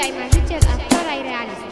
Dzisiaj ma życie z aktora i realisty.